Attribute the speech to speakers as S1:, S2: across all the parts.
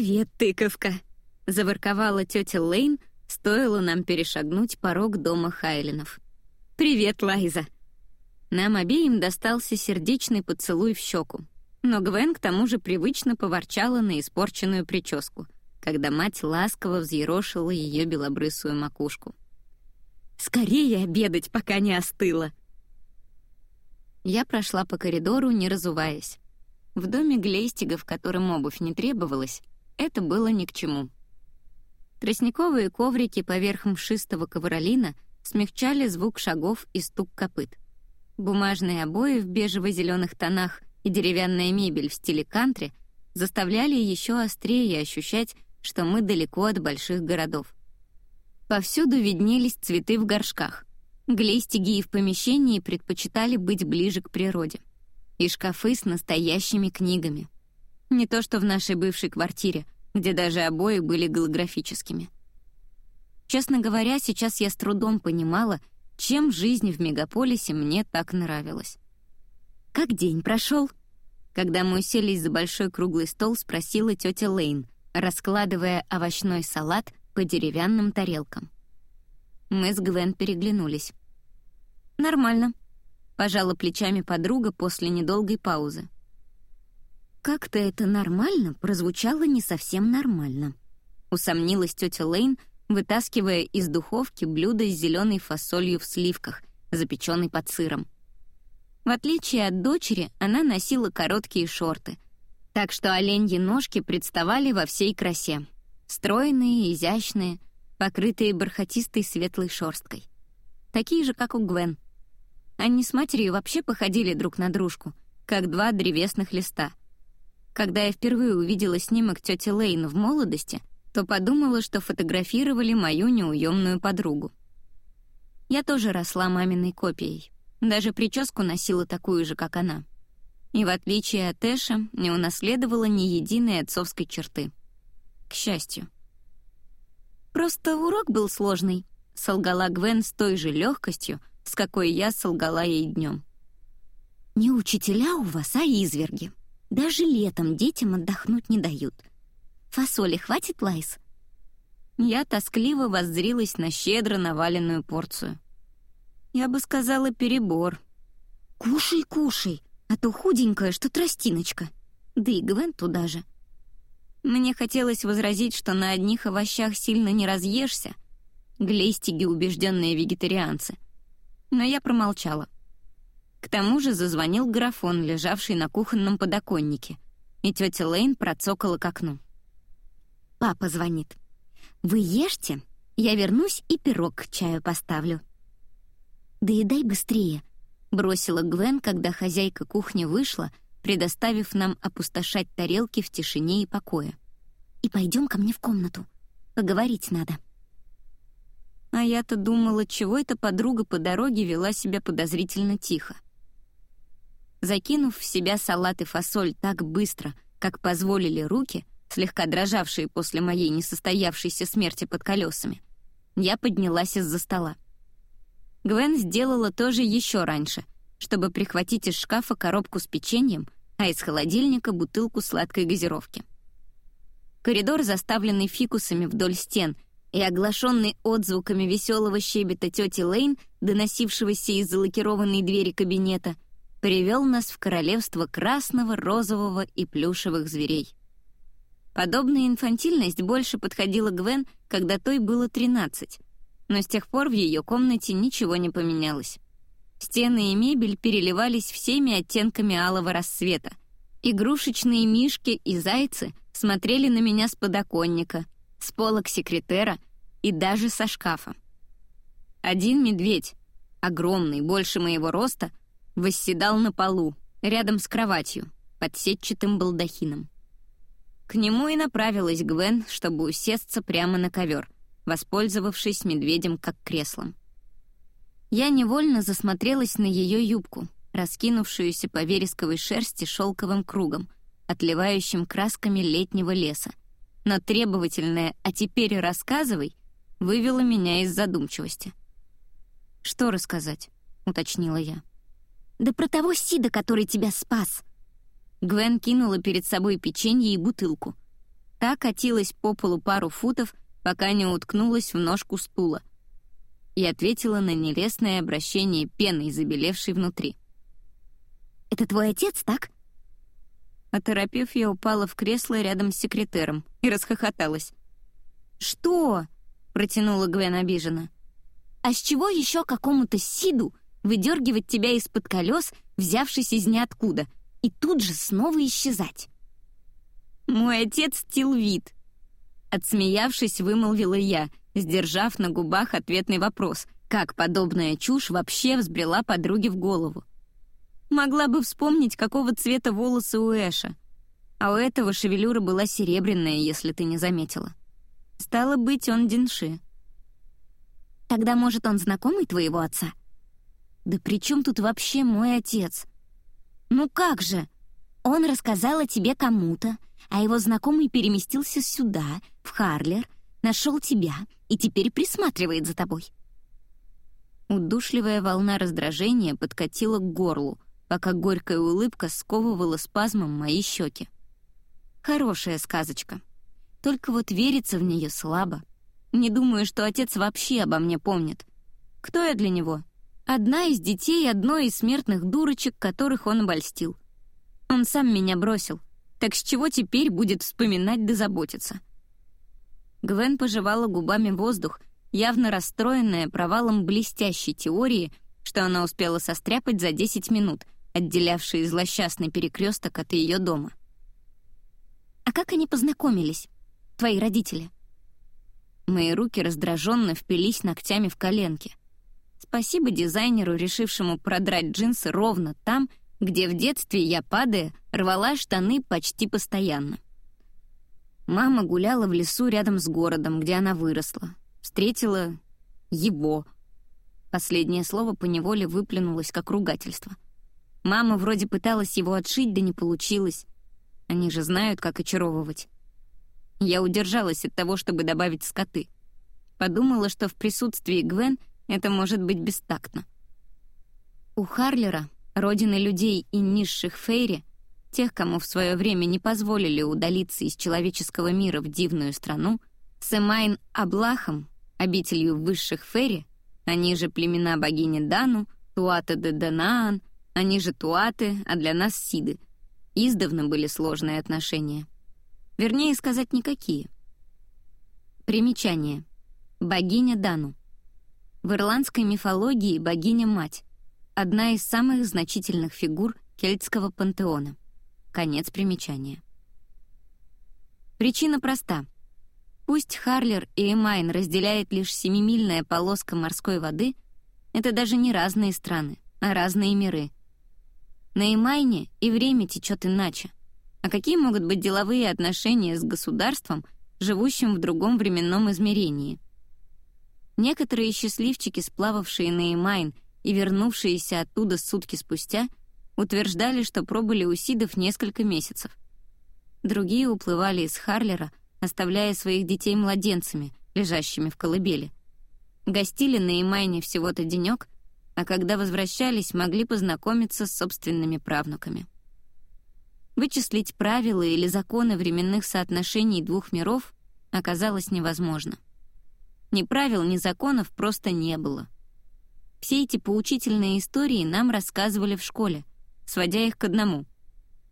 S1: «Привет, тыковка!» — заворковала тетя Лейн, стоило нам перешагнуть порог дома Хайлинов. «Привет, Лайза!» Нам обеим достался сердечный поцелуй в щеку, но Гвен к тому же привычно поворчала на испорченную прическу, когда мать ласково взъерошила ее белобрысую макушку. «Скорее обедать, пока не остыло!» Я прошла по коридору, не разуваясь. В доме Глейстига, в котором обувь не требовалась, это было ни к чему. Тростниковые коврики поверх мшистого ковролина смягчали звук шагов и стук копыт. Бумажные обои в бежево-зеленых тонах и деревянная мебель в стиле кантри заставляли еще острее ощущать, что мы далеко от больших городов. Повсюду виднелись цветы в горшках. Глейстиги и в помещении предпочитали быть ближе к природе. И шкафы с настоящими книгами. Не то что в нашей бывшей квартире, где даже обои были голографическими. Честно говоря, сейчас я с трудом понимала, чем жизнь в мегаполисе мне так нравилась. «Как день прошел?» Когда мы уселись за большой круглый стол, спросила тетя Лейн, раскладывая овощной салат по деревянным тарелкам. Мы с Гвен переглянулись. «Нормально», — пожала плечами подруга после недолгой паузы. «Как-то это нормально прозвучало не совсем нормально», — усомнилась тетя Лейн, вытаскивая из духовки блюдо с зеленой фасолью в сливках, запеченной под сыром. В отличие от дочери, она носила короткие шорты, так что оленьи ножки представали во всей красе. Стройные, изящные, покрытые бархатистой светлой шерсткой. Такие же, как у Гвен — они с матерью вообще походили друг на дружку, как два древесных листа. Когда я впервые увидела снимок тети Лейн в молодости, то подумала, что фотографировали мою неуемную подругу. Я тоже росла маминой копией. Даже прическу носила такую же, как она. И в отличие от Эша, не унаследовала ни единой отцовской черты. К счастью. «Просто урок был сложный», — солгала Гвен с той же легкостью, с какой я солгала ей днем. «Не учителя у вас, а изверги. Даже летом детям отдохнуть не дают. Фасоли хватит, Лайс?» Я тоскливо воззрилась на щедро наваленную порцию. Я бы сказала, перебор. «Кушай, кушай, а то худенькая, что тростиночка. Да и Гвен туда же». Мне хотелось возразить, что на одних овощах сильно не разъешься. Глейстиги — убежденные вегетарианцы — но я промолчала. К тому же зазвонил графон, лежавший на кухонном подоконнике, и тетя Лейн процокала к окну. «Папа звонит. Вы ешьте, я вернусь и пирог к чаю поставлю». «Да и дай быстрее», — бросила Гвен, когда хозяйка кухни вышла, предоставив нам опустошать тарелки в тишине и покое. «И пойдем ко мне в комнату. Поговорить надо». А я-то думала, чего эта подруга по дороге вела себя подозрительно тихо. Закинув в себя салат и фасоль так быстро, как позволили руки, слегка дрожавшие после моей несостоявшейся смерти под колесами, я поднялась из-за стола. Гвен сделала тоже еще раньше, чтобы прихватить из шкафа коробку с печеньем, а из холодильника бутылку сладкой газировки. Коридор, заставленный фикусами вдоль стен — и оглашенный отзвуками веселого щебета тети Лейн, доносившегося из залакированной двери кабинета, привел нас в королевство красного, розового и плюшевых зверей. Подобная инфантильность больше подходила Гвен, когда той было 13, но с тех пор в ее комнате ничего не поменялось. Стены и мебель переливались всеми оттенками алого рассвета. Игрушечные мишки и зайцы смотрели на меня с подоконника — с полок секретера и даже со шкафа. Один медведь, огромный, больше моего роста, восседал на полу, рядом с кроватью, под сетчатым балдахином. К нему и направилась Гвен, чтобы усесться прямо на ковер, воспользовавшись медведем как креслом. Я невольно засмотрелась на ее юбку, раскинувшуюся по вересковой шерсти шелковым кругом, отливающим красками летнего леса, но требовательное «а теперь рассказывай» вывело меня из задумчивости. «Что рассказать?» — уточнила я. «Да про того Сида, который тебя спас!» Гвен кинула перед собой печенье и бутылку. Та катилась по полу пару футов, пока не уткнулась в ножку стула, и ответила на нелестное обращение пеной, забелевшей внутри. «Это твой отец, так?» Оторопев, я упала в кресло рядом с секретером и расхохоталась. «Что?» — протянула Гвен обиженно. «А с чего еще какому-то Сиду выдергивать тебя из-под колес, взявшись из ниоткуда, и тут же снова исчезать?» «Мой отец Тилвид», — отсмеявшись, вымолвила я, сдержав на губах ответный вопрос, как подобная чушь вообще взбрела подруге в голову. Могла бы вспомнить, какого цвета волосы у Эша. А у этого шевелюра была серебряная, если ты не заметила. Стало быть, он Динши. Тогда, может, он знакомый твоего отца? Да при чем тут вообще мой отец? Ну как же? Он рассказал о тебе кому-то, а его знакомый переместился сюда, в Харлер, нашел тебя и теперь присматривает за тобой. Удушливая волна раздражения подкатила к горлу — пока горькая улыбка сковывала спазмом мои щеки. Хорошая сказочка. Только вот верится в нее слабо. Не думаю, что отец вообще обо мне помнит. Кто я для него? Одна из детей одной из смертных дурочек, которых он обольстил. Он сам меня бросил. Так с чего теперь будет вспоминать да заботиться? Гвен пожевала губами воздух, явно расстроенная провалом блестящей теории, что она успела состряпать за 10 минут — отделявшие злосчастный перекресток от ее дома. «А как они познакомились, твои родители?» Мои руки раздраженно впились ногтями в коленки. Спасибо дизайнеру, решившему продрать джинсы ровно там, где в детстве я, падая, рвала штаны почти постоянно. Мама гуляла в лесу рядом с городом, где она выросла. Встретила его. Последнее слово поневоле выплюнулось как ругательство — Мама вроде пыталась его отшить, да не получилось. Они же знают, как очаровывать. Я удержалась от того, чтобы добавить скоты. Подумала, что в присутствии Гвен это может быть бестактно. У Харлера, родины людей и низших Фейри, тех, кому в свое время не позволили удалиться из человеческого мира в дивную страну, с Эмайн обителью высших Фейри, они же племена богини Дану, Туата де Данаан, они же туаты, а для нас сиды. Издавна были сложные отношения. Вернее сказать, никакие. Примечание. Богиня Дану. В ирландской мифологии богиня-мать. Одна из самых значительных фигур кельтского пантеона. Конец примечания. Причина проста. Пусть Харлер и Имайн разделяет лишь семимильная полоска морской воды, это даже не разные страны, а разные миры — на Имайне и время течет иначе. А какие могут быть деловые отношения с государством, живущим в другом временном измерении? Некоторые счастливчики, сплававшие на Имайн и вернувшиеся оттуда сутки спустя, утверждали, что пробыли у Сидов несколько месяцев. Другие уплывали из Харлера, оставляя своих детей младенцами, лежащими в колыбели. Гостили на Имайне всего-то денек — а когда возвращались, могли познакомиться с собственными правнуками. Вычислить правила или законы временных соотношений двух миров оказалось невозможно. Ни правил, ни законов просто не было. Все эти поучительные истории нам рассказывали в школе, сводя их к одному.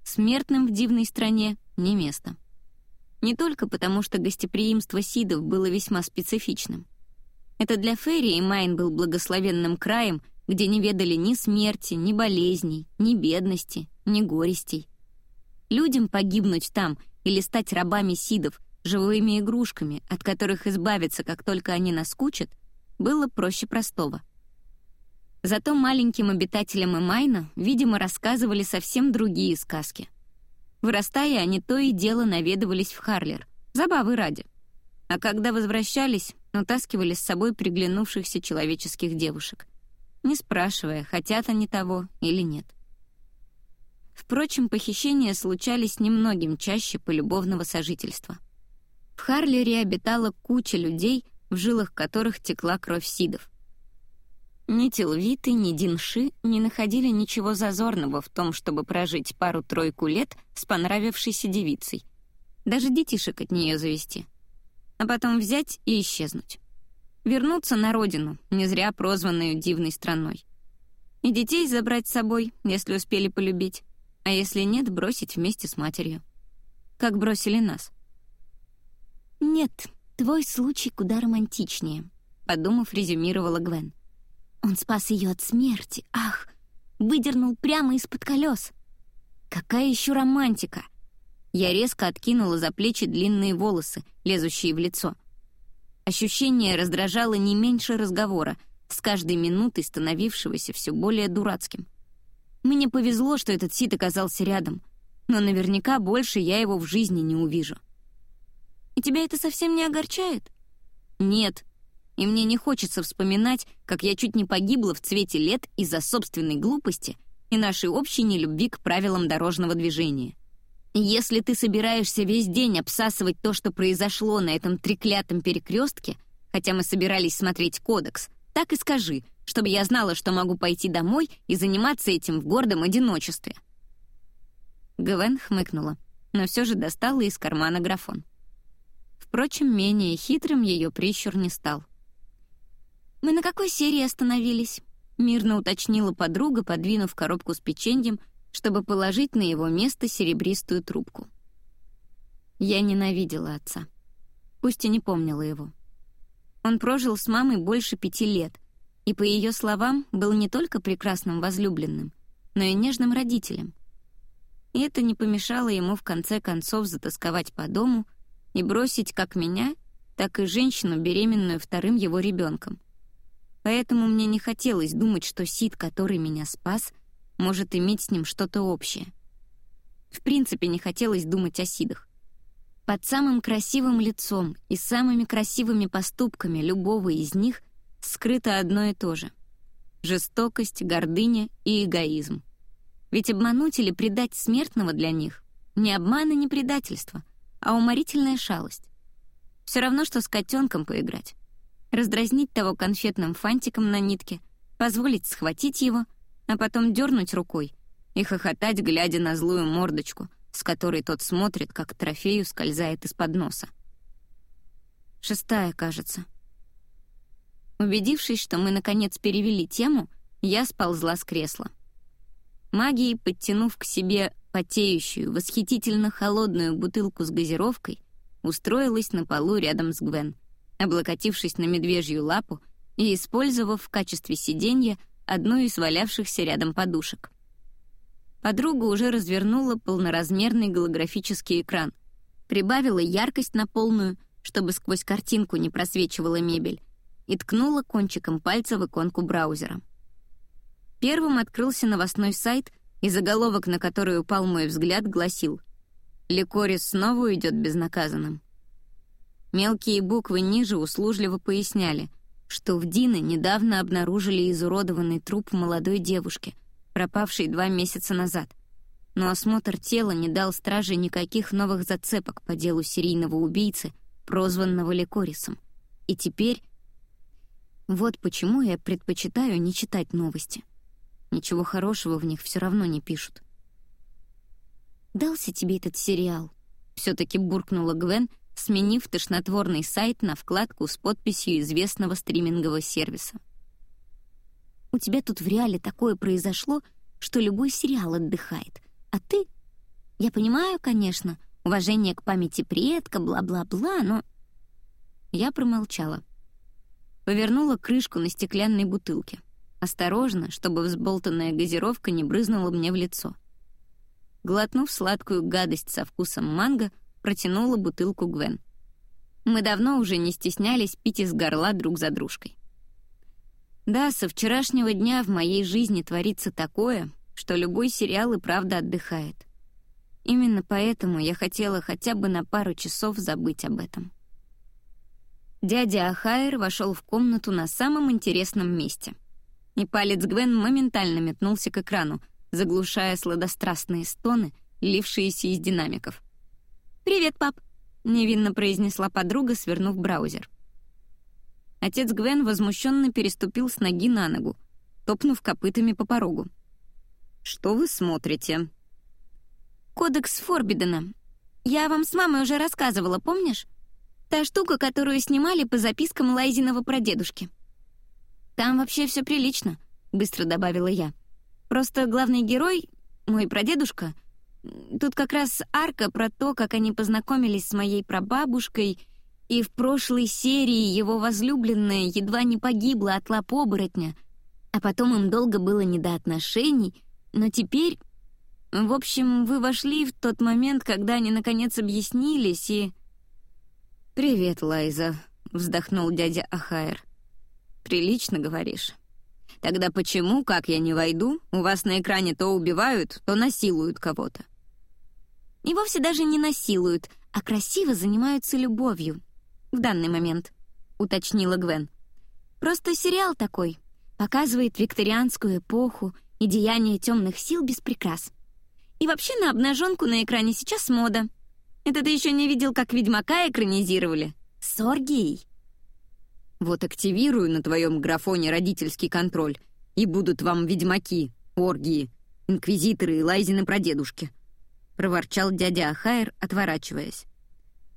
S1: Смертным в дивной стране не место. Не только потому, что гостеприимство сидов было весьма специфичным. Это для Ферри и Майн был благословенным краем — где не ведали ни смерти, ни болезней, ни бедности, ни горестей. Людям погибнуть там или стать рабами сидов, живыми игрушками, от которых избавиться, как только они наскучат, было проще простого. Зато маленьким обитателям Эмайна, видимо, рассказывали совсем другие сказки. Вырастая, они то и дело наведывались в Харлер, забавы ради. А когда возвращались, утаскивали с собой приглянувшихся человеческих девушек — не спрашивая, хотят они того или нет. Впрочем, похищения случались немногим чаще полюбовного сожительства. В Харлере обитала куча людей, в жилах которых текла кровь сидов. Ни Тилвиты, ни Динши не находили ничего зазорного в том, чтобы прожить пару-тройку лет с понравившейся девицей. даже детишек от нее завести, а потом взять и исчезнуть. Вернуться на родину, не зря прозванную дивной страной. И детей забрать с собой, если успели полюбить, а если нет, бросить вместе с матерью. Как бросили нас. «Нет, твой случай куда романтичнее», — подумав, резюмировала Гвен. «Он спас ее от смерти, ах, выдернул прямо из-под колес. Какая еще романтика!» Я резко откинула за плечи длинные волосы, лезущие в лицо. Ощущение раздражало не меньше разговора, с каждой минутой становившегося все более дурацким. Мне повезло, что этот Сид оказался рядом, но наверняка больше я его в жизни не увижу. И тебя это совсем не огорчает? Нет. И мне не хочется вспоминать, как я чуть не погибла в цвете лет из-за собственной глупости и нашей общей нелюбви к правилам дорожного движения. Если ты собираешься весь день обсасывать то, что произошло на этом треклятом перекрестке, хотя мы собирались смотреть кодекс, так и скажи, чтобы я знала, что могу пойти домой и заниматься этим в гордом одиночестве». Гвен хмыкнула, но все же достала из кармана графон. Впрочем, менее хитрым ее прищур не стал. «Мы на какой серии остановились?» — мирно уточнила подруга, подвинув коробку с печеньем, чтобы положить на его место серебристую трубку. Я ненавидела отца. Пусть и не помнила его. Он прожил с мамой больше пяти лет, и, по ее словам, был не только прекрасным возлюбленным, но и нежным родителем. И это не помешало ему в конце концов затасковать по дому и бросить как меня, так и женщину, беременную вторым его ребенком. Поэтому мне не хотелось думать, что Сид, который меня спас, может иметь с ним что-то общее. В принципе, не хотелось думать о Сидах. Под самым красивым лицом и самыми красивыми поступками любого из них скрыто одно и то же — жестокость, гордыня и эгоизм. Ведь обмануть или предать смертного для них — не обман и не предательство, а уморительная шалость. Все равно, что с котенком поиграть. Раздразнить того конфетным фантиком на нитке, позволить схватить его, а потом дернуть рукой и хохотать, глядя на злую мордочку — с которой тот смотрит, как трофею скользает из-под носа. Шестая, кажется. Убедившись, что мы, наконец, перевели тему, я сползла с кресла. Магией, подтянув к себе потеющую, восхитительно холодную бутылку с газировкой, устроилась на полу рядом с Гвен, облокотившись на медвежью лапу и использовав в качестве сиденья одну из валявшихся рядом подушек. Подруга уже развернула полноразмерный голографический экран, прибавила яркость на полную, чтобы сквозь картинку не просвечивала мебель, и ткнула кончиком пальца в иконку браузера. Первым открылся новостной сайт, и заголовок, на который упал мой взгляд, гласил «Ликорис снова уйдет безнаказанным». Мелкие буквы ниже услужливо поясняли, что в Дине недавно обнаружили изуродованный труп молодой девушки — пропавший два месяца назад. Но осмотр тела не дал страже никаких новых зацепок по делу серийного убийцы, прозванного Лекорисом. И теперь... Вот почему я предпочитаю не читать новости. Ничего хорошего в них все равно не пишут. «Дался тебе этот сериал?» — все-таки буркнула Гвен, сменив тошнотворный сайт на вкладку с подписью известного стримингового сервиса. У тебя тут в реале такое произошло, что любой сериал отдыхает. А ты... Я понимаю, конечно, уважение к памяти предка, бла-бла-бла, но... Я промолчала. Повернула крышку на стеклянной бутылке. Осторожно, чтобы взболтанная газировка не брызнула мне в лицо. Глотнув сладкую гадость со вкусом манго, протянула бутылку Гвен. Мы давно уже не стеснялись пить из горла друг за дружкой. Да, со вчерашнего дня в моей жизни творится такое, что любой сериал и правда отдыхает. Именно поэтому я хотела хотя бы на пару часов забыть об этом. Дядя Ахайр вошел в комнату на самом интересном месте. И палец Гвен моментально метнулся к экрану, заглушая сладострастные стоны, лившиеся из динамиков. «Привет, пап!» — невинно произнесла подруга, свернув браузер. Отец Гвен возмущенно переступил с ноги на ногу, топнув копытами по порогу. «Что вы смотрите?» «Кодекс Форбидена. Я вам с мамой уже рассказывала, помнишь? Та штука, которую снимали по запискам Лайзиного прадедушки. Там вообще все прилично, быстро добавила я. Просто главный герой, мой прадедушка, тут как раз арка про то, как они познакомились с моей прабабушкой, и в прошлой серии его возлюбленная едва не погибла от лап оборотня, а потом им долго было не до отношений, но теперь в общем, вы вошли в тот момент, когда они наконец объяснились и... «Привет, Лайза», — вздохнул дядя Ахайр. «Прилично говоришь. Тогда почему, как я не войду, у вас на экране то убивают, то насилуют кого-то?» «И вовсе даже не насилуют, а красиво занимаются любовью. В данный момент», — уточнила Гвен. «Просто сериал такой. Показывает викторианскую эпоху и деяния темных сил без прикрас. И вообще на обнаженку на экране сейчас мода. Это ты еще не видел, как Ведьмака экранизировали? Соргий. Вот активирую на твоем графоне родительский контроль, и будут вам ведьмаки, оргии, инквизиторы и лайзины прадедушки. Проворчал дядя Ахайр, отворачиваясь.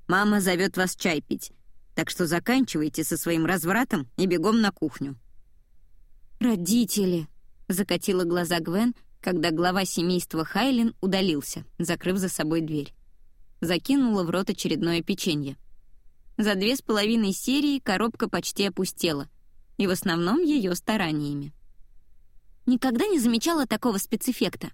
S1: Мама зовет вас чай пить, так что заканчивайте со своим развратом и бегом на кухню. Родители, закатила глаза Гвен, когда глава семейства Хайлин удалился, закрыв за собой дверь. Закинула в рот очередное печенье. За две с половиной серии коробка почти опустела, и в основном ее стараниями. Никогда не замечала такого спецэффекта.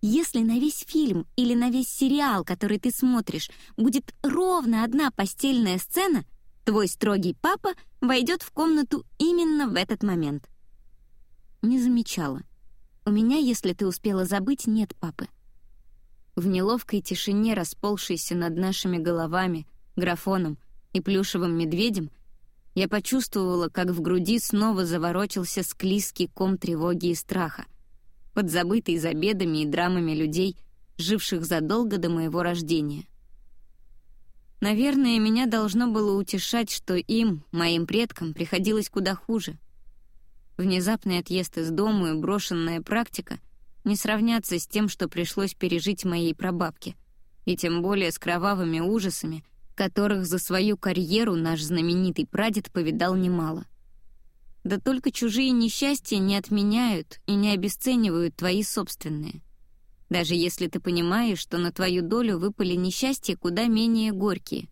S1: Если на весь фильм или на весь сериал, который ты смотришь, будет ровно одна постельная сцена, твой строгий папа войдет в комнату именно в этот момент. Не замечала. У меня, если ты успела забыть, нет папы. В неловкой тишине, расползшейся над нашими головами, графоном и плюшевым медведем, я почувствовала, как в груди снова заворочился склизкий ком тревоги и страха, подзабытый за бедами и драмами людей, живших задолго до моего рождения. Наверное, меня должно было утешать, что им, моим предкам, приходилось куда хуже — Внезапный отъезд из дома и брошенная практика не сравнятся с тем, что пришлось пережить моей прабабке, и тем более с кровавыми ужасами, которых за свою карьеру наш знаменитый прадед повидал немало. Да только чужие несчастья не отменяют и не обесценивают твои собственные. Даже если ты понимаешь, что на твою долю выпали несчастья куда менее горькие.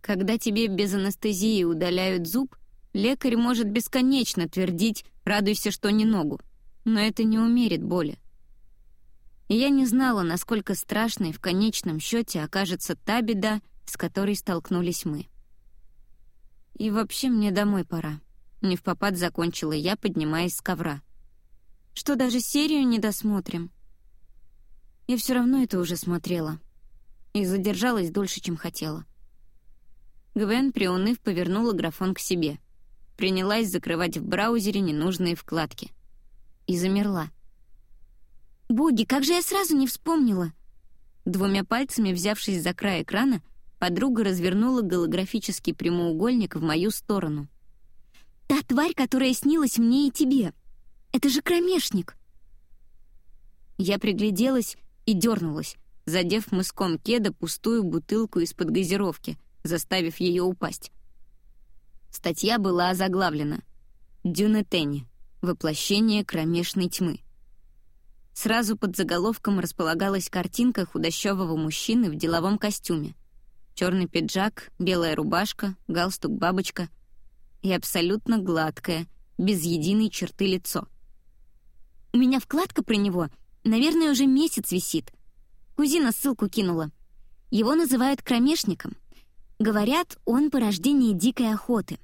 S1: Когда тебе без анестезии удаляют зуб — Лекарь может бесконечно твердить «радуйся, что не ногу», но это не умерит боли. И я не знала, насколько страшной в конечном счете окажется та беда, с которой столкнулись мы. И вообще мне домой пора. Не в попад закончила я, поднимаясь с ковра. Что даже серию не досмотрим? Я все равно это уже смотрела. И задержалась дольше, чем хотела. Гвен, приуныв, повернула графон к себе — принялась закрывать в браузере ненужные вкладки. И замерла. «Боги, как же я сразу не вспомнила!» Двумя пальцами, взявшись за край экрана, подруга развернула голографический прямоугольник в мою сторону. «Та тварь, которая снилась мне и тебе! Это же кромешник!» Я пригляделась и дернулась, задев мыском кеда пустую бутылку из-под газировки, заставив ее упасть. Статья была озаглавлена «Дюнетени. Воплощение кромешной тьмы». Сразу под заголовком располагалась картинка худощавого мужчины в деловом костюме. Черный пиджак, белая рубашка, галстук-бабочка и абсолютно гладкое, без единой черты лицо. У меня вкладка про него, наверное, уже месяц висит. Кузина ссылку кинула. Его называют кромешником. Говорят, он порождение дикой охоты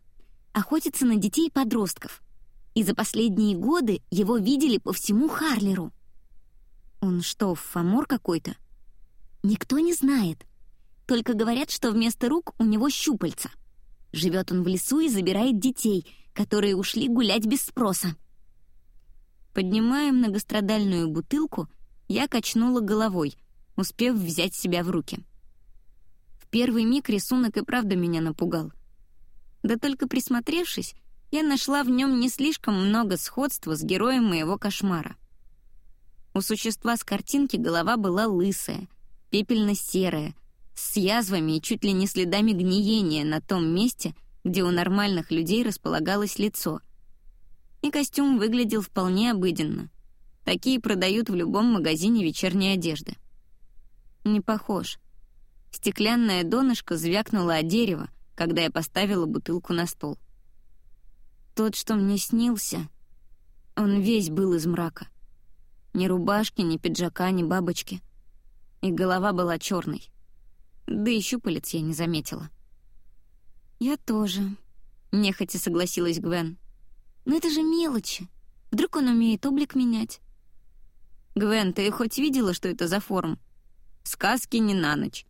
S1: охотится на детей и подростков, и за последние годы его видели по всему Харлеру. Он что, фамор какой-то? Никто не знает. Только говорят, что вместо рук у него щупальца. Живет он в лесу и забирает детей, которые ушли гулять без спроса. Поднимая многострадальную бутылку, я качнула головой, успев взять себя в руки. В первый миг рисунок и правда меня напугал — да только присмотревшись, я нашла в нем не слишком много сходства с героем моего кошмара. У существа с картинки голова была лысая, пепельно-серая, с язвами и чуть ли не следами гниения на том месте, где у нормальных людей располагалось лицо. И костюм выглядел вполне обыденно. Такие продают в любом магазине вечерней одежды. Не похож. Стеклянное донышко звякнуло о дерево, когда я поставила бутылку на стол. Тот, что мне снился, он весь был из мрака. Ни рубашки, ни пиджака, ни бабочки. И голова была черной. Да и щупалец я не заметила. «Я тоже», — нехотя согласилась Гвен. «Но это же мелочи. Вдруг он умеет облик менять?» «Гвен, ты хоть видела, что это за форм? Сказки не на ночь.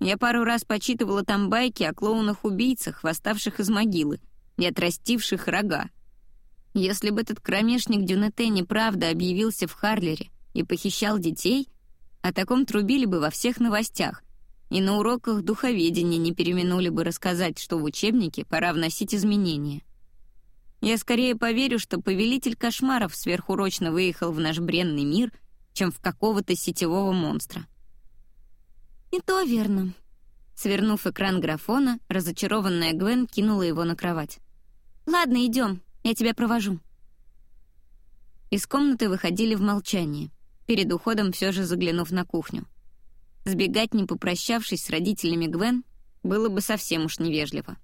S1: Я пару раз почитывала там байки о клоунах-убийцах, восставших из могилы и отрастивших рога. Если бы этот кромешник Дюнете неправда объявился в Харлере и похищал детей, о таком трубили бы во всех новостях, и на уроках духоведения не переминули бы рассказать, что в учебнике пора вносить изменения. Я скорее поверю, что повелитель кошмаров сверхурочно выехал в наш бренный мир, чем в какого-то сетевого монстра. «И то верно». Свернув экран графона, разочарованная Гвен кинула его на кровать. «Ладно, идем, я тебя провожу». Из комнаты выходили в молчании, перед уходом все же заглянув на кухню. Сбегать, не попрощавшись с родителями Гвен, было бы совсем уж невежливо.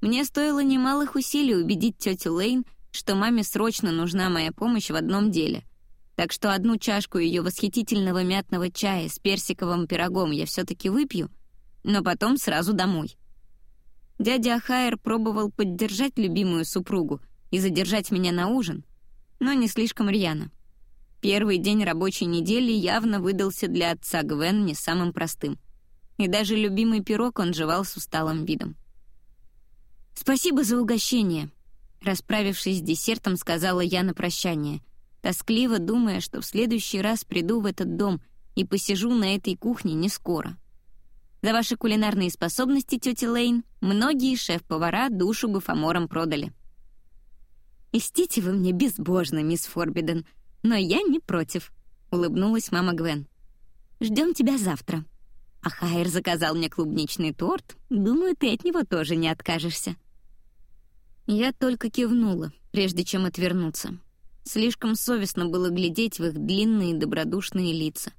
S1: Мне стоило немалых усилий убедить тетю Лейн, что маме срочно нужна моя помощь в одном деле — так что одну чашку ее восхитительного мятного чая с персиковым пирогом я все-таки выпью, но потом сразу домой. Дядя Ахайер пробовал поддержать любимую супругу и задержать меня на ужин, но не слишком рьяно. Первый день рабочей недели явно выдался для отца Гвен не самым простым. И даже любимый пирог он жевал с усталым видом. «Спасибо за угощение», — расправившись с десертом, сказала я на прощание, тоскливо думая, что в следующий раз приду в этот дом и посижу на этой кухне не скоро. За ваши кулинарные способности, тетя Лейн, многие шеф-повара душу бы фамором продали. «Истите вы мне безбожно, мисс Форбиден, но я не против», — улыбнулась мама Гвен. «Ждем тебя завтра. А Хайер заказал мне клубничный торт. Думаю, ты от него тоже не откажешься». Я только кивнула, прежде чем отвернуться. Слишком совестно было глядеть в их длинные добродушные лица.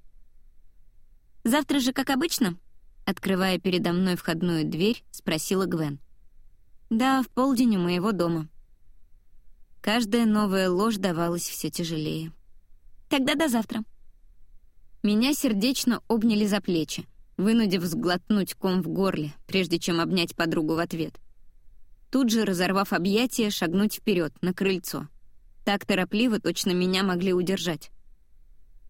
S1: «Завтра же, как обычно?» Открывая передо мной входную дверь, спросила Гвен. «Да, в полдень у моего дома». Каждая новая ложь давалась все тяжелее. «Тогда до завтра». Меня сердечно обняли за плечи, вынудив сглотнуть ком в горле, прежде чем обнять подругу в ответ. Тут же, разорвав объятия, шагнуть вперед на крыльцо — так торопливо точно меня могли удержать.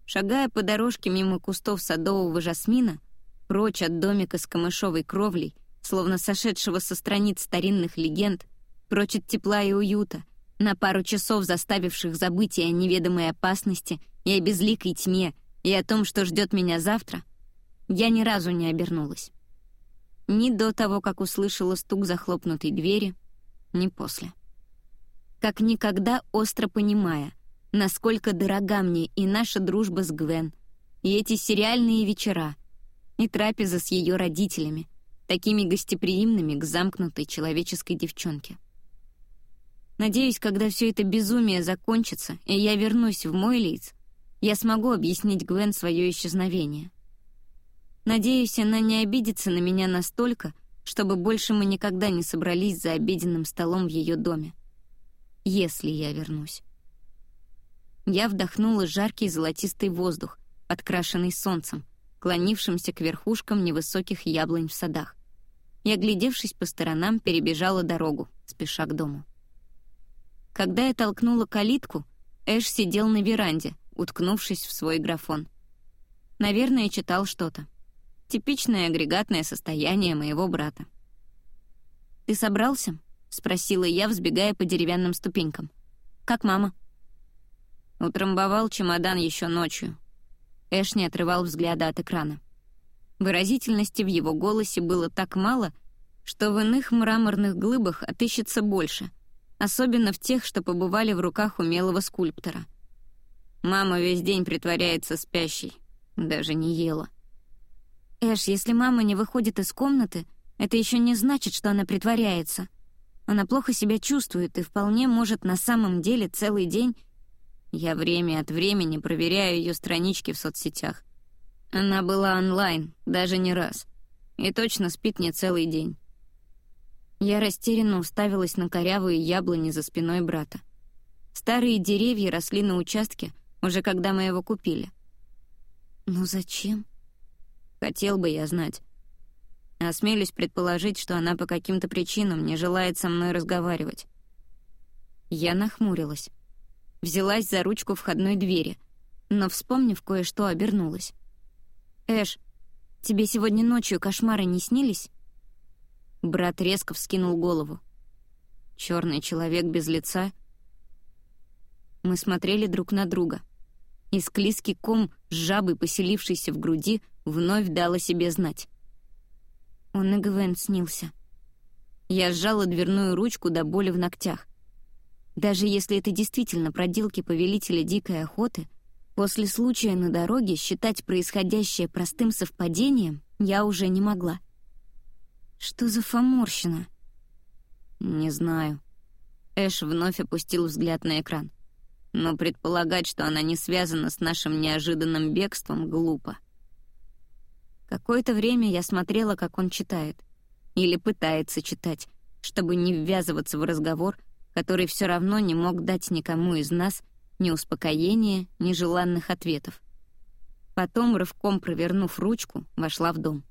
S1: Шагая по дорожке мимо кустов садового жасмина, прочь от домика с камышовой кровлей, словно сошедшего со страниц старинных легенд, прочь от тепла и уюта, на пару часов заставивших забыть о неведомой опасности, и о безликой тьме, и о том, что ждет меня завтра, я ни разу не обернулась. Ни до того, как услышала стук захлопнутой двери, ни после как никогда остро понимая, насколько дорога мне и наша дружба с Гвен, и эти сериальные вечера, и трапеза с ее родителями, такими гостеприимными к замкнутой человеческой девчонке. Надеюсь, когда все это безумие закончится, и я вернусь в мой лиц, я смогу объяснить Гвен свое исчезновение. Надеюсь, она не обидится на меня настолько, чтобы больше мы никогда не собрались за обеденным столом в ее доме если я вернусь. Я вдохнула жаркий золотистый воздух, подкрашенный солнцем, клонившимся к верхушкам невысоких яблонь в садах. И, оглядевшись по сторонам, перебежала дорогу, спеша к дому. Когда я толкнула калитку, Эш сидел на веранде, уткнувшись в свой графон. Наверное, читал что-то. Типичное агрегатное состояние моего брата. «Ты собрался?» — спросила я, взбегая по деревянным ступенькам. «Как мама?» Утрамбовал чемодан еще ночью. Эш не отрывал взгляда от экрана. Выразительности в его голосе было так мало, что в иных мраморных глыбах отыщется больше, особенно в тех, что побывали в руках умелого скульптора. Мама весь день притворяется спящей, даже не ела. «Эш, если мама не выходит из комнаты, это еще не значит, что она притворяется. Она плохо себя чувствует и вполне может на самом деле целый день... Я время от времени проверяю ее странички в соцсетях. Она была онлайн, даже не раз. И точно спит не целый день. Я растерянно уставилась на корявые яблони за спиной брата. Старые деревья росли на участке, уже когда мы его купили. «Ну зачем?» «Хотел бы я знать. Осмелюсь предположить, что она по каким-то причинам не желает со мной разговаривать». Я нахмурилась. Взялась за ручку входной двери, но, вспомнив кое-что, обернулась. «Эш, тебе сегодня ночью кошмары не снились?» Брат резко вскинул голову. Черный человек без лица. Мы смотрели друг на друга. И склизкий ком с жабой, поселившийся в груди, вновь дал себе знать. Он и Гвен снился. Я сжала дверную ручку до боли в ногтях. Даже если это действительно проделки повелителя дикой охоты — После случая на дороге считать происходящее простым совпадением я уже не могла. Что за фоморщина? Не знаю. Эш вновь опустил взгляд на экран. Но предполагать, что она не связана с нашим неожиданным бегством, глупо. Какое-то время я смотрела, как он читает. Или пытается читать, чтобы не ввязываться в разговор, который все равно не мог дать никому из нас ни успокоения, ни желанных ответов. Потом, рывком провернув ручку, вошла в дом.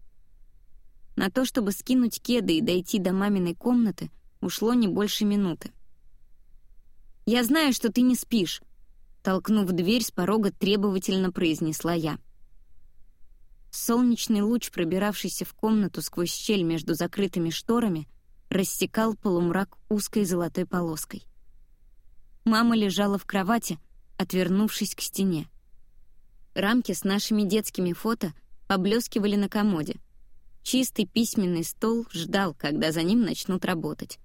S1: На то, чтобы скинуть кеды и дойти до маминой комнаты, ушло не больше минуты. «Я знаю, что ты не спишь», — толкнув дверь с порога, требовательно произнесла я. Солнечный луч, пробиравшийся в комнату сквозь щель между закрытыми шторами, рассекал полумрак узкой золотой полоской. Мама лежала в кровати, отвернувшись к стене. Рамки с нашими детскими фото поблескивали на комоде. Чистый письменный стол ждал, когда за ним начнут работать.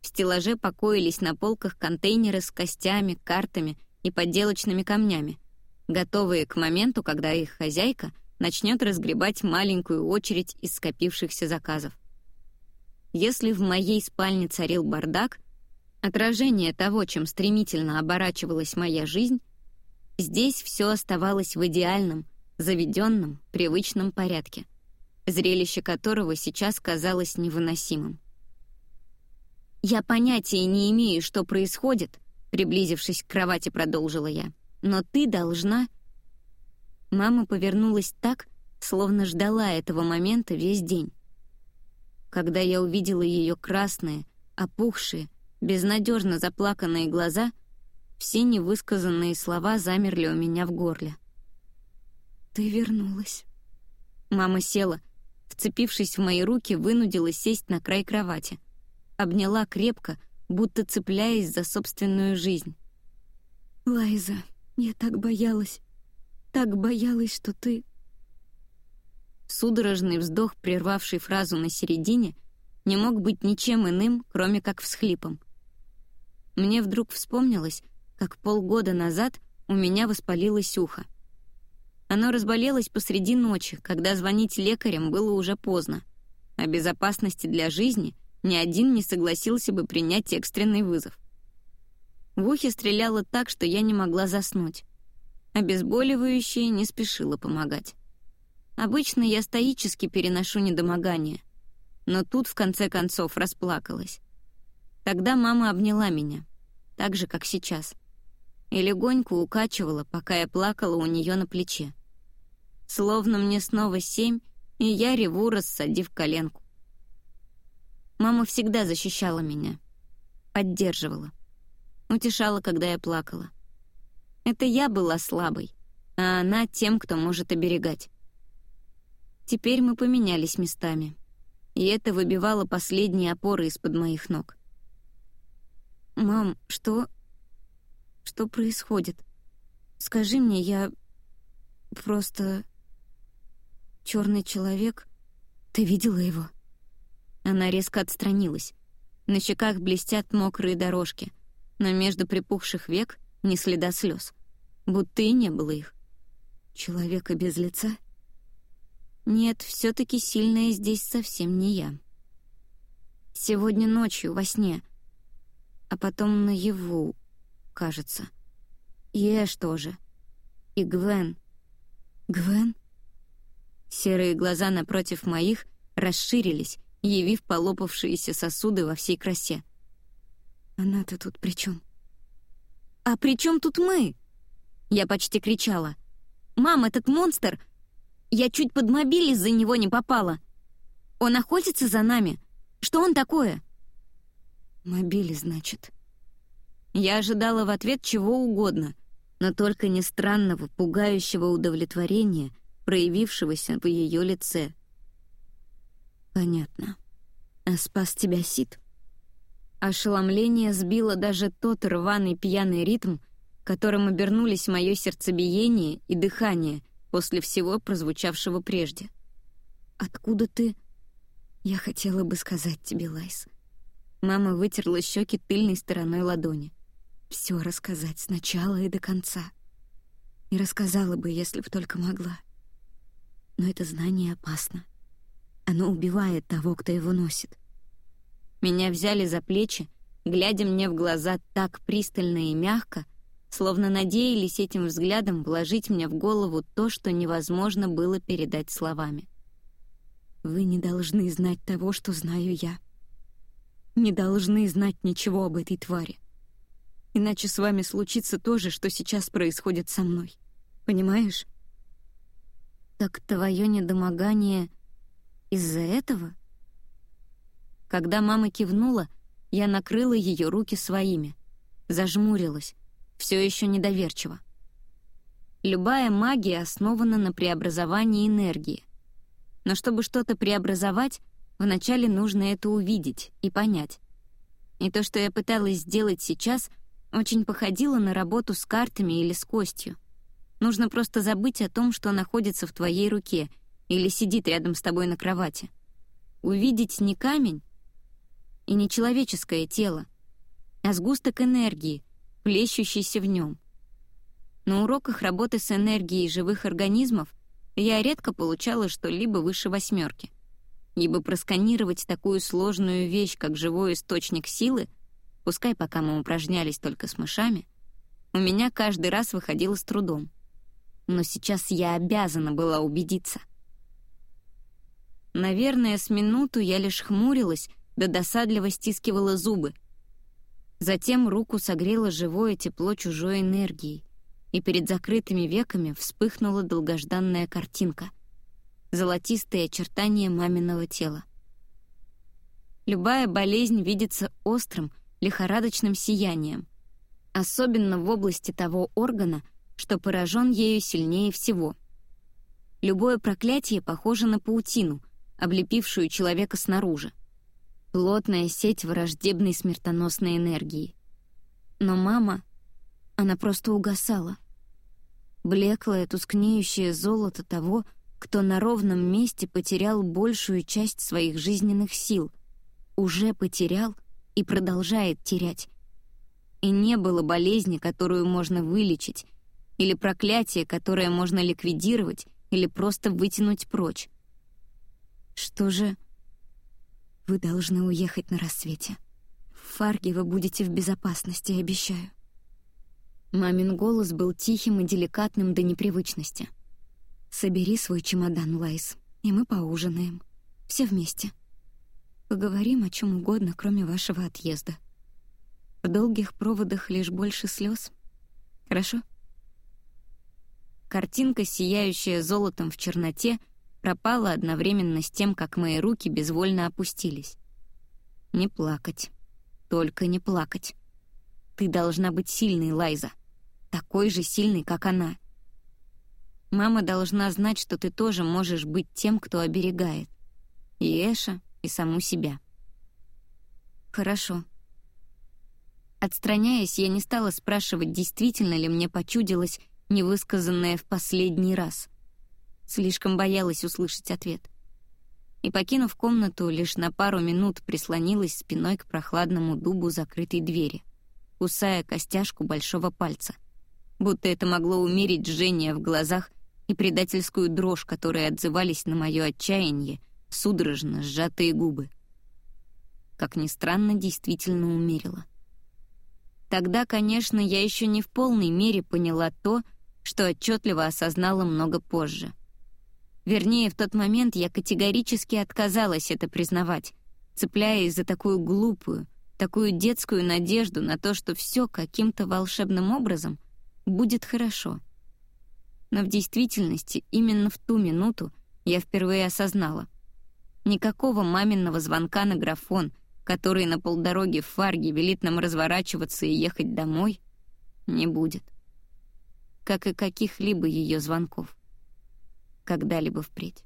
S1: В стеллаже покоились на полках контейнеры с костями, картами и подделочными камнями, готовые к моменту, когда их хозяйка начнет разгребать маленькую очередь из скопившихся заказов. Если в моей спальне царил бардак, отражение того, чем стремительно оборачивалась моя жизнь, здесь все оставалось в идеальном, заведенном, привычном порядке, зрелище которого сейчас казалось невыносимым. «Я понятия не имею, что происходит», приблизившись к кровати, продолжила я. «Но ты должна...» Мама повернулась так, словно ждала этого момента весь день. Когда я увидела ее красные, опухшие, безнадежно заплаканные глаза, все невысказанные слова замерли у меня в горле. «Ты вернулась». Мама села, вцепившись в мои руки, вынудила сесть на край кровати. Обняла крепко, будто цепляясь за собственную жизнь. «Лайза, я так боялась, так боялась, что ты...» Судорожный вздох, прервавший фразу на середине, не мог быть ничем иным, кроме как всхлипом. Мне вдруг вспомнилось, как полгода назад у меня воспалилось ухо. Оно разболелось посреди ночи, когда звонить лекарям было уже поздно. О безопасности для жизни ни один не согласился бы принять экстренный вызов. В ухе стреляло так, что я не могла заснуть. Обезболивающее не спешило помогать. Обычно я стоически переношу недомогание, но тут в конце концов расплакалась. Тогда мама обняла меня, так же, как сейчас, и легонько укачивала, пока я плакала у нее на плече. Словно мне снова семь, и я реву, рассадив коленку. Мама всегда защищала меня, поддерживала, утешала, когда я плакала. Это я была слабой, а она тем, кто может оберегать. Теперь мы поменялись местами, и это выбивало последние опоры из-под моих ног. «Мам, что... что происходит? Скажи мне, я... просто... черный человек? Ты видела его?» Она резко отстранилась. На щеках блестят мокрые дорожки, но между припухших век ни следа слез, будто и не было их. Человека без лица? Нет, все-таки сильная здесь совсем не я. Сегодня ночью, во сне. А потом наяву, кажется. И Эш тоже. И Гвен. Гвен? Серые глаза напротив моих расширились, явив полопавшиеся сосуды во всей красе. Она-то тут при чем? «А при чем тут мы?» Я почти кричала. «Мам, этот монстр! Я чуть под мобиль из-за него не попала. Он охотится за нами. Что он такое?» «Мобили, значит». Я ожидала в ответ чего угодно, но только не странного, пугающего удовлетворения, проявившегося в ее лице. «Понятно. А спас тебя Сид?» Ошеломление сбило даже тот рваный пьяный ритм, которым обернулись мое сердцебиение и дыхание после всего прозвучавшего прежде. «Откуда ты...» «Я хотела бы сказать тебе, Лайс». Мама вытерла щеки тыльной стороной ладони. «Все рассказать сначала и до конца. И рассказала бы, если б только могла. Но это знание опасно. Оно убивает того, кто его носит. Меня взяли за плечи, глядя мне в глаза так пристально и мягко, словно надеялись этим взглядом вложить мне в голову то, что невозможно было передать словами. «Вы не должны знать того, что знаю я. Не должны знать ничего об этой твари. Иначе с вами случится то же, что сейчас происходит со мной. Понимаешь?» «Так твое недомогание из-за этого?» Когда мама кивнула, я накрыла ее руки своими, зажмурилась, все еще недоверчиво. Любая магия основана на преобразовании энергии. Но чтобы что-то преобразовать, вначале нужно это увидеть и понять. И то, что я пыталась сделать сейчас, очень походило на работу с картами или с костью. Нужно просто забыть о том, что находится в твоей руке или сидит рядом с тобой на кровати. Увидеть не камень, и не человеческое тело, а сгусток энергии, плещущийся в нем. На уроках работы с энергией живых организмов я редко получала что-либо выше восьмерки, ибо просканировать такую сложную вещь, как живой источник силы, пускай пока мы упражнялись только с мышами, у меня каждый раз выходило с трудом. Но сейчас я обязана была убедиться. Наверное, с минуту я лишь хмурилась, да досадливо стискивала зубы. Затем руку согрело живое тепло чужой энергии, и перед закрытыми веками вспыхнула долгожданная картинка — золотистые очертания маминого тела. Любая болезнь видится острым, лихорадочным сиянием, особенно в области того органа, что поражен ею сильнее всего. Любое проклятие похоже на паутину, облепившую человека снаружи плотная сеть враждебной смертоносной энергии. Но мама, она просто угасала. Блеклое, тускнеющее золото того, кто на ровном месте потерял большую часть своих жизненных сил, уже потерял и продолжает терять. И не было болезни, которую можно вылечить, или проклятия, которое можно ликвидировать или просто вытянуть прочь. Что же вы должны уехать на рассвете. В Фарге вы будете в безопасности, обещаю». Мамин голос был тихим и деликатным до непривычности. «Собери свой чемодан, Лайс, и мы поужинаем. Все вместе. Поговорим о чем угодно, кроме вашего отъезда. В долгих проводах лишь больше слез. Хорошо?» Картинка, сияющая золотом в черноте — пропала одновременно с тем, как мои руки безвольно опустились. Не плакать. Только не плакать. Ты должна быть сильной, Лайза. Такой же сильной, как она. Мама должна знать, что ты тоже можешь быть тем, кто оберегает. И Эша, и саму себя. Хорошо. Отстраняясь, я не стала спрашивать, действительно ли мне почудилось невысказанное в последний раз — Слишком боялась услышать ответ. И, покинув комнату, лишь на пару минут прислонилась спиной к прохладному дубу закрытой двери, кусая костяшку большого пальца. Будто это могло умерить жжение в глазах и предательскую дрожь, которые отзывались на мое отчаяние, судорожно сжатые губы. Как ни странно, действительно умерила. Тогда, конечно, я еще не в полной мере поняла то, что отчетливо осознала много позже. Вернее, в тот момент я категорически отказалась это признавать, цепляясь за такую глупую, такую детскую надежду на то, что все каким-то волшебным образом будет хорошо. Но в действительности именно в ту минуту я впервые осознала. Никакого маминого звонка на графон, который на полдороге в Фарге велит нам разворачиваться и ехать домой, не будет. Как и каких-либо ее звонков. Когда-либо впредь.